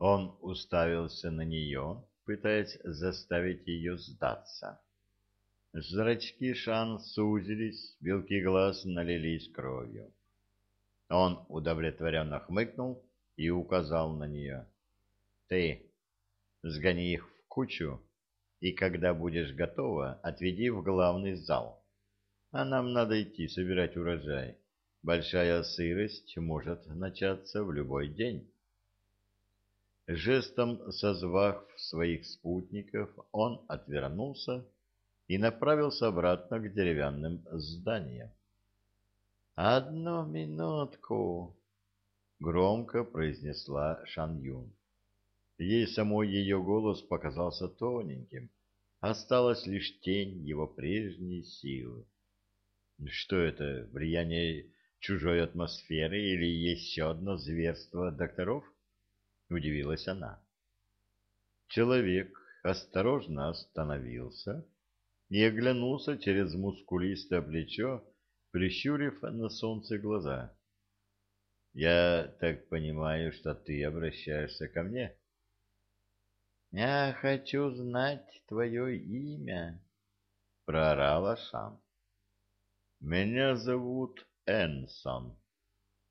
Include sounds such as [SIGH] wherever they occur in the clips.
Он уставился на нее, пытаясь заставить ее сдаться. Зрачки Шан сузились, белки глаз налились кровью. Он удовлетворенно хмыкнул и указал на нее. — Ты сгони их в кучу, и когда будешь готова, отведи в главный зал. А нам надо идти собирать урожай. Большая сырость может начаться в любой день. Жестом созвав своих спутников, он отвернулся и направился обратно к деревянным зданиям. «Одну минутку!» — громко произнесла Шан Юн. Ей самой ее голос показался тоненьким. Осталась лишь тень его прежней силы. Что это, влияние чужой атмосферы или еще одно зверство докторов? Удивилась она. Человек осторожно остановился и оглянулся через мускулистое плечо, прищурив на солнце глаза. — Я так понимаю, что ты обращаешься ко мне? — Я хочу знать твое имя, — проорала Шан. — Меня зовут Энсон.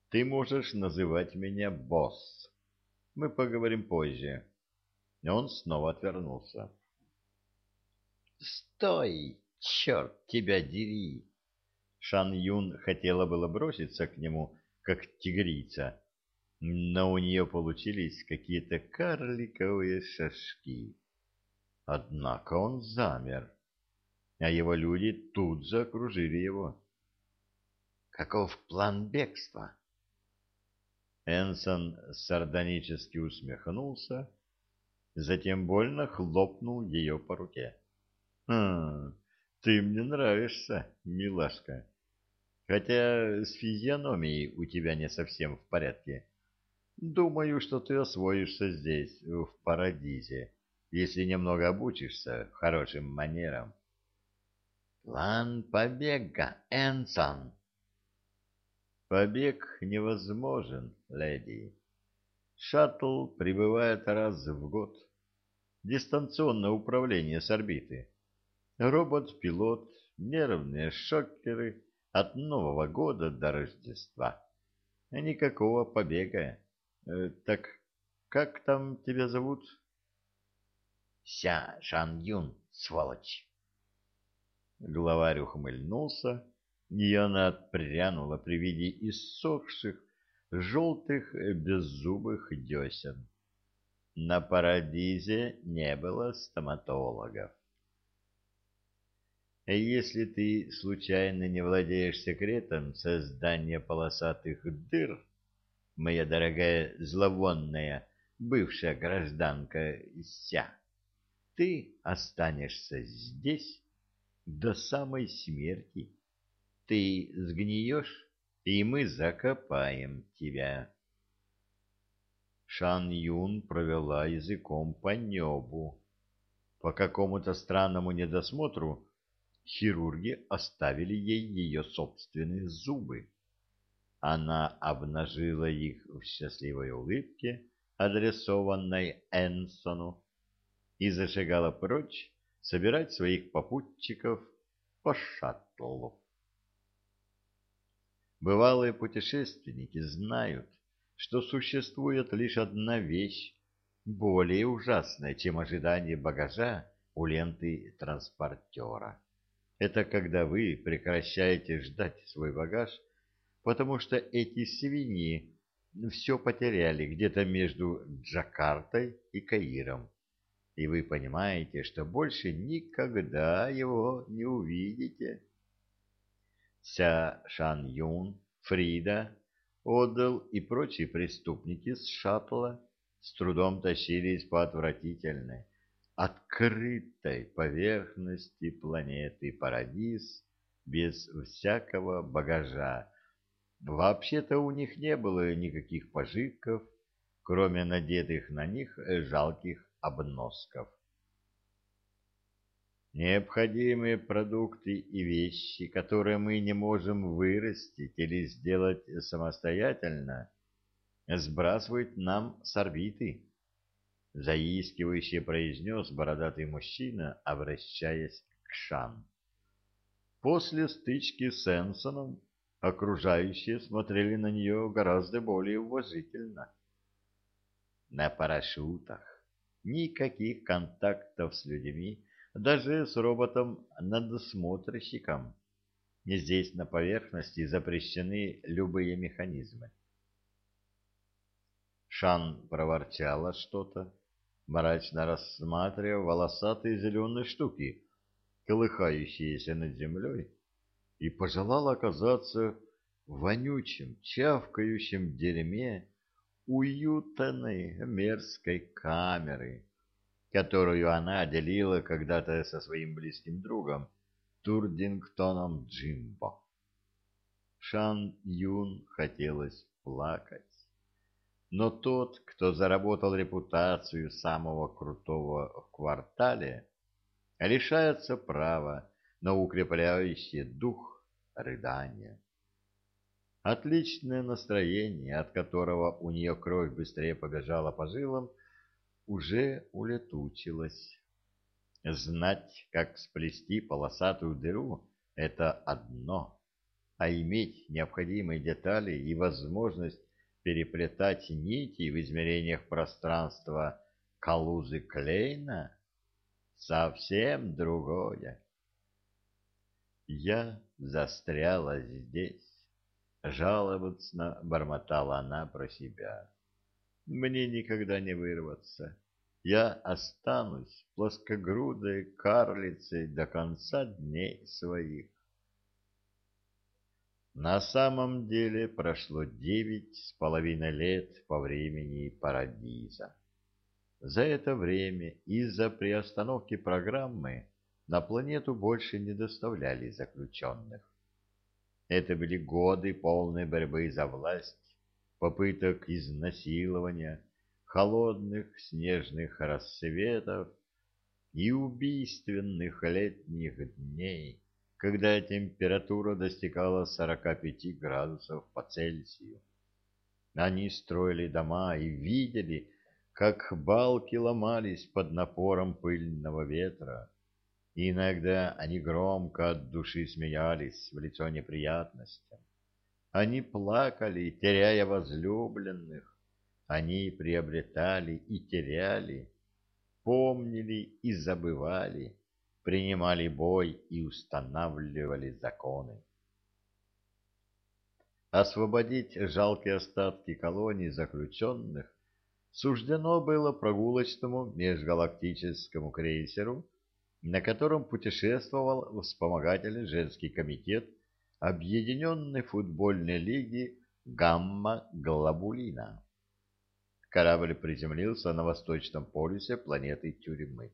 Ты можешь называть меня босс. Мы поговорим позже. Он снова отвернулся. «Стой, черт тебя дери!» Шан Юн хотела было броситься к нему, как тигрица, но у нее получились какие-то карликовые шажки. Однако он замер, а его люди тут же окружили его. «Каков план бегства?» Энсон сардонически усмехнулся, затем больно хлопнул ее по руке. «Хм, ты мне нравишься, милашка. Хотя с физиономией у тебя не совсем в порядке. Думаю, что ты освоишься здесь, в Парадизе, если немного обучишься хорошим манерам». «План побега, Энсон!» «Побег невозможен, леди. Шаттл прибывает раз в год. Дистанционное управление с орбиты» робот-пилот, нервные шокеры от Нового года до Рождества. Никакого побега. Э, так как там тебя зовут? Ся Шан Юн, сволочь. Главарь ухмыльнулся, и она отпрянула при виде иссохших, желтых, беззубых десен. На Парадизе не было стоматологов. Если ты случайно не владеешь секретом создания полосатых дыр, моя дорогая зловонная бывшая гражданка Ся, ты останешься здесь до самой смерти. Ты сгниешь, и мы закопаем тебя. Шан Юн провела языком по небу. По какому-то странному недосмотру хирурги оставили ей ее собственные зубы. Она обнажила их в счастливой улыбке, адресованной Энсону, и зашагала прочь собирать своих попутчиков по шаттлу. Бывалые путешественники знают, что существует лишь одна вещь, более ужасная, чем ожидание багажа у ленты транспортера. Это когда вы прекращаете ждать свой багаж, потому что эти свиньи все потеряли где-то между Джакартой и Каиром. И вы понимаете, что больше никогда его не увидите. Ся Шан Юн, Фрида, Отдал и прочие преступники с шаттла с трудом тащились по отвратительной, открытой поверхности планеты Парадис без всякого багажа. Вообще-то у них не было никаких пожитков, кроме надетых на них жалких обносков. Необходимые продукты и вещи, которые мы не можем вырастить или сделать самостоятельно, сбрасывают нам с орбиты заискивающе произнес бородатый мужчина, обращаясь к Шан. После стычки с Энсоном окружающие смотрели на нее гораздо более уважительно. На парашютах никаких контактов с людьми, даже с роботом-надсмотрщиком. Здесь на поверхности запрещены любые механизмы. Шан проворчала что-то, мрачно рассматривая волосатые зеленые штуки, колыхающиеся над землей, и пожелала оказаться в вонючем, чавкающем дерьме уютной мерзкой камеры, которую она делила когда-то со своим близким другом Турдингтоном Джимбо. Шан Юн хотелось плакать. Но тот, кто заработал репутацию самого крутого в квартале, лишается права на укрепляющее дух рыдания. Отличное настроение, от которого у нее кровь быстрее побежала по жилам, уже улетучилось. Знать, как сплести полосатую дыру, это одно, а иметь необходимые детали и возможность переплетать нити в измерениях пространства Калузы Клейна совсем другое. Я застряла здесь, жалобно бормотала она про себя. Мне никогда не вырваться. Я останусь плоскогрудой карлицей до конца дней своих. На самом деле прошло девять с половиной лет по времени Парадиза. За это время из-за приостановки программы на планету больше не доставляли заключенных. Это были годы полной борьбы за власть, попыток изнасилования, холодных снежных рассветов и убийственных летних дней, когда температура достигала 45 градусов по Цельсию. Они строили дома и видели, как балки ломались под напором пыльного ветра. Иногда они громко от души смеялись в лицо неприятностям. Они плакали, теряя возлюбленных. Они приобретали и теряли, помнили и забывали принимали бой и устанавливали законы. Освободить жалкие остатки колоний заключенных суждено было прогулочному межгалактическому крейсеру, на котором путешествовал вспомогательный женский комитет Объединенной футбольной лиги «Гамма-Глобулина». Корабль приземлился на восточном полюсе планеты Тюрьмы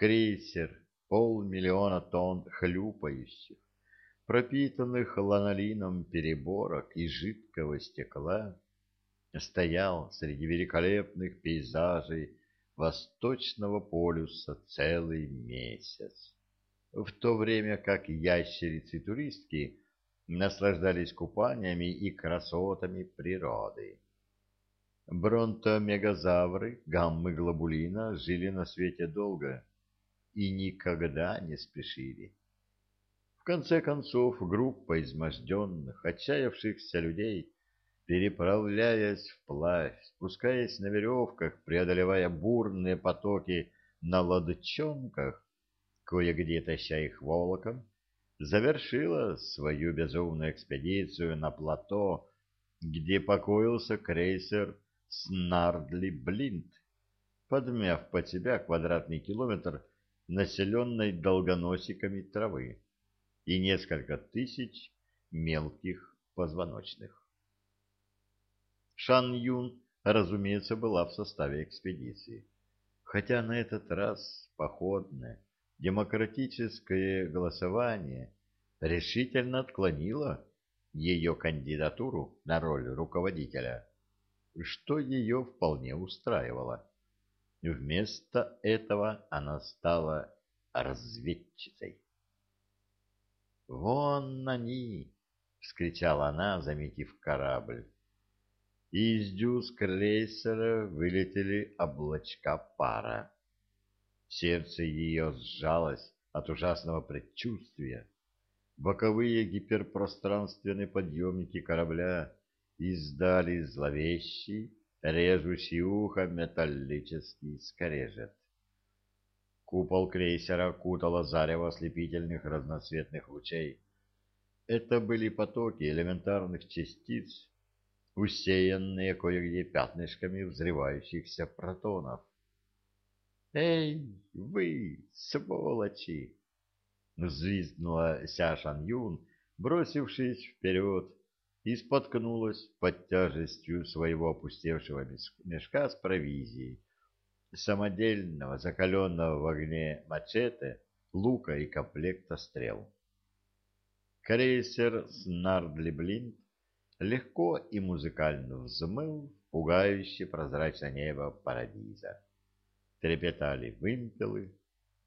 крейсер, полмиллиона тонн хлюпающих, пропитанных ланолином переборок и жидкого стекла, стоял среди великолепных пейзажей восточного полюса целый месяц, в то время как ящерицы-туристки наслаждались купаниями и красотами природы. Бронтомегазавры гаммы-глобулина жили на свете долго, и никогда не спешили. В конце концов, группа изможденных, отчаявшихся людей, переправляясь вплавь, спускаясь на веревках, преодолевая бурные потоки на лодчонках, кое-где таща их волоком, завершила свою безумную экспедицию на плато, где покоился крейсер Снардли Блинт, подмяв под себя квадратный километр населенной долгоносиками травы, и несколько тысяч мелких позвоночных. Шан Юн, разумеется, была в составе экспедиции, хотя на этот раз походное демократическое голосование решительно отклонило ее кандидатуру на роль руководителя, что ее вполне устраивало. Вместо этого она стала разведчицей. «Вон они!» — вскричала она, заметив корабль. из дюз крейсера вылетели облачка пара. Сердце ее сжалось от ужасного предчувствия. Боковые гиперпространственные подъемники корабля издали зловещий, режущий ухо металлический скрежет. Купол крейсера окутало зарево ослепительных разноцветных лучей. Это были потоки элементарных частиц, усеянные кое-где пятнышками взрывающихся протонов. «Эй, вы, сволочи!» — взвизгнула Ся Шан Юн, бросившись вперед, и споткнулась под тяжестью своего опустевшего мешка с провизией, самодельного, закаленного в огне мачете, лука и комплекта стрел. Крейсер Снардли-Блинт легко и музыкально взмыл пугающе прозрачное небо парадиза. Трепетали вымпелы,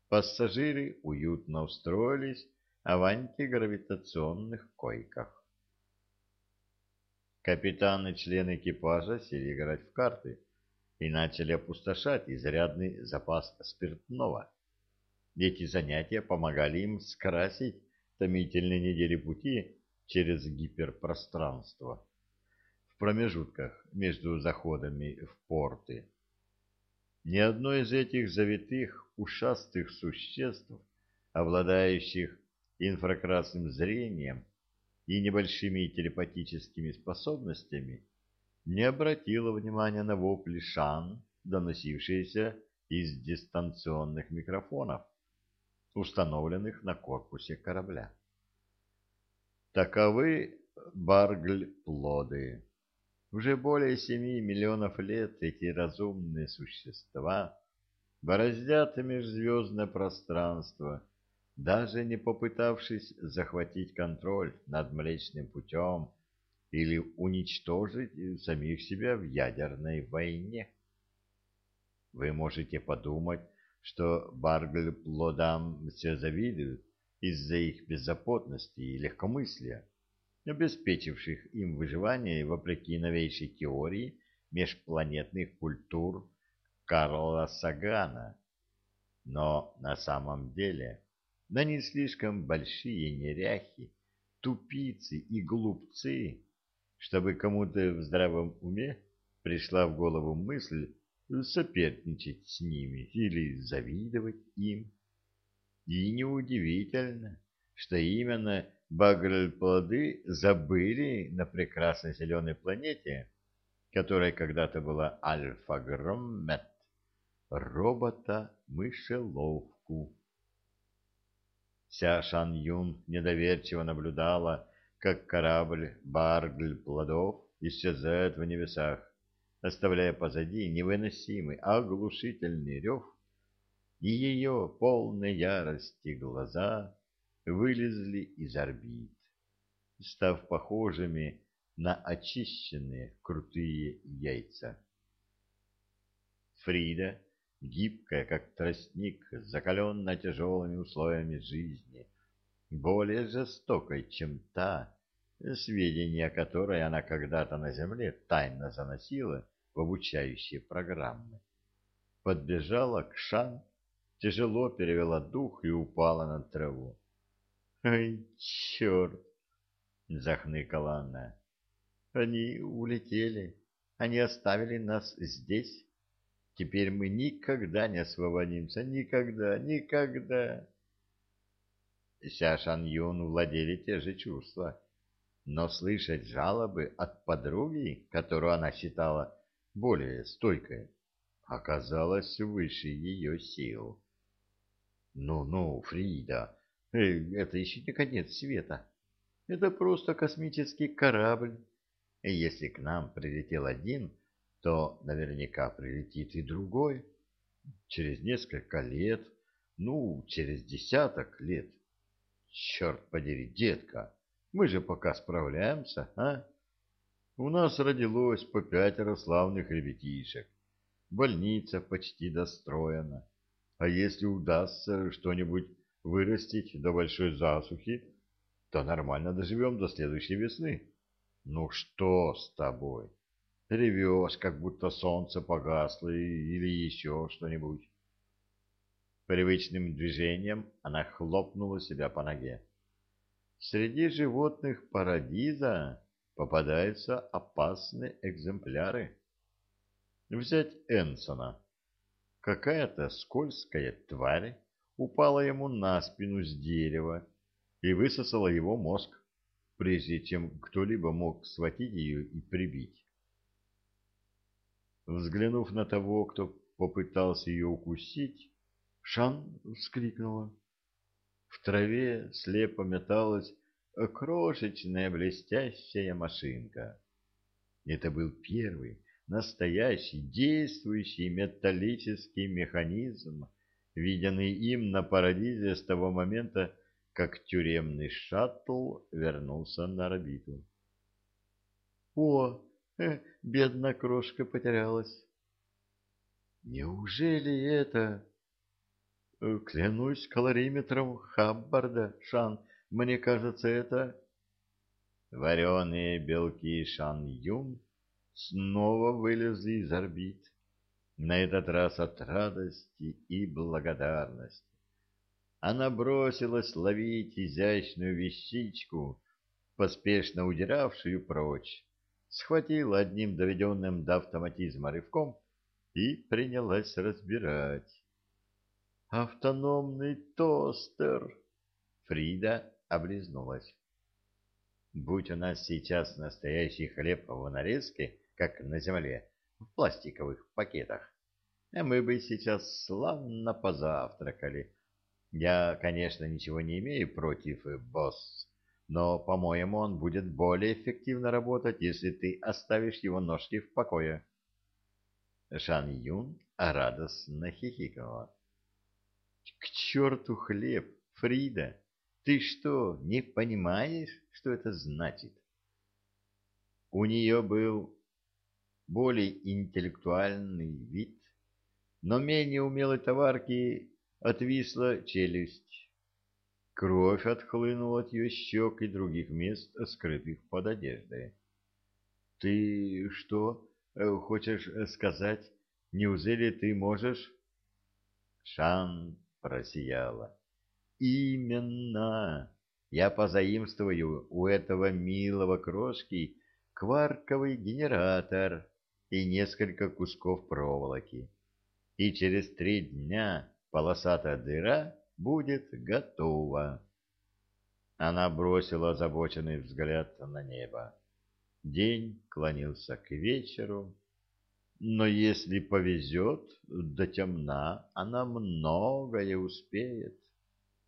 пассажиры уютно устроились в антигравитационных койках. Капитан и члены экипажа сели играть в карты и начали опустошать изрядный запас спиртного. Эти занятия помогали им скрасить томительные недели пути через гиперпространство в промежутках между заходами в порты. Ни одно из этих завитых, ушастых существ, обладающих инфракрасным зрением и небольшими телепатическими способностями, не обратило внимания на вопли Шан, доносившиеся из дистанционных микрофонов, установленных на корпусе корабля. Таковы баргль-плоды. Уже более семи миллионов лет эти разумные существа бороздят межзвездное пространство, даже не попытавшись захватить контроль над Млечным путем или уничтожить самих себя в ядерной войне. Вы можете подумать, что баргль-плодам все завидуют, из-за их беззаботности и легкомыслия, обеспечивших им выживание вопреки новейшей теории межпланетных культур Карла Сагана. Но на самом деле не слишком большие неряхи, тупицы и глупцы, чтобы кому-то в здравом уме пришла в голову мысль соперничать с ними или завидовать им. И неудивительно, что именно багрельплоды забыли на прекрасной зеленой планете, которая когда-то была Альфа-Громмет, робота-мышеловку. Вся Шан Юн недоверчиво наблюдала, как корабль Баргль-плодов исчезает в небесах, оставляя позади невыносимый оглушительный рев и ее полные ярости глаза вылезли из орбит, став похожими на очищенные крутые яйца. Фрида, гибкая, как тростник, закаленная тяжелыми условиями жизни, более жестокой, чем та, сведения которой она когда-то на земле тайно заносила в обучающие программы, подбежала к Шан тяжело перевела дух и упала на траву. [LAUGHS] «Ай, черт!» — захныкала она. «Они улетели. Они оставили нас здесь. Теперь мы никогда не освободимся. Никогда, никогда!» Ся Шан Юн владели те же чувства. Но слышать жалобы от подруги, которую она считала более стойкой, оказалось выше ее сил. Ну-ну, Фрида, это еще не конец света. Это просто космический корабль. И если к нам прилетел один, то наверняка прилетит и другой. Через несколько лет, ну, через десяток лет. Черт подери, детка, мы же пока справляемся, а? У нас родилось по пятеро славных ребятишек. Больница почти достроена. А если удастся что-нибудь вырастить до большой засухи, то нормально доживем до следующей весны. Ну что с тобой? ревешь, как будто солнце погасло или еще что-нибудь. Привычным движением она хлопнула себя по ноге. Среди животных парадиза попадаются опасные экземпляры. Взять Энсона. Какая-то скользкая тварь упала ему на спину с дерева и высосала его мозг, прежде чем кто-либо мог схватить ее и прибить. Взглянув на того, кто попытался ее укусить, Шан вскрикнула. В траве слепо металась крошечная блестящая машинка. Это был первый настоящий действующий металлический механизм, виденный им на Парадизе с того момента, как тюремный шаттл вернулся на орбиту. «О, э, бедная крошка потерялась!» «Неужели это...» Э, клянусь калориметром Хаббарда, Шан, мне кажется, это... Вареные белки Шан Юн снова вылезли из орбит, на этот раз от радости и благодарности. Она бросилась ловить изящную вещичку, поспешно удиравшую прочь, схватила одним доведенным до автоматизма рывком и принялась разбирать. Автономный тостер. Фрида облизнулась. Будь у нас сейчас настоящий хлеб в нарезке, как на земле, в пластиковых пакетах, мы бы сейчас славно позавтракали. Я, конечно, ничего не имею против босс, но, по-моему, он будет более эффективно работать, если ты оставишь его ножки в покое. Шан Юн радостно хихикала. К черту хлеб, Фрида! Ты что, не понимаешь, что это значит? У нее был более интеллектуальный вид, но менее умелой товарки отвисла челюсть. Кровь отхлынула от ее щек и других мест, скрытых под одеждой. — Ты что, э, хочешь сказать, неужели ты можешь... Шан просияла. Именно. Я позаимствую у этого милого крошки кварковый генератор и несколько кусков проволоки. И через три дня полосатая дыра будет готова. Она бросила озабоченный взгляд на небо. День клонился к вечеру, но если повезет, до темна она многое успеет.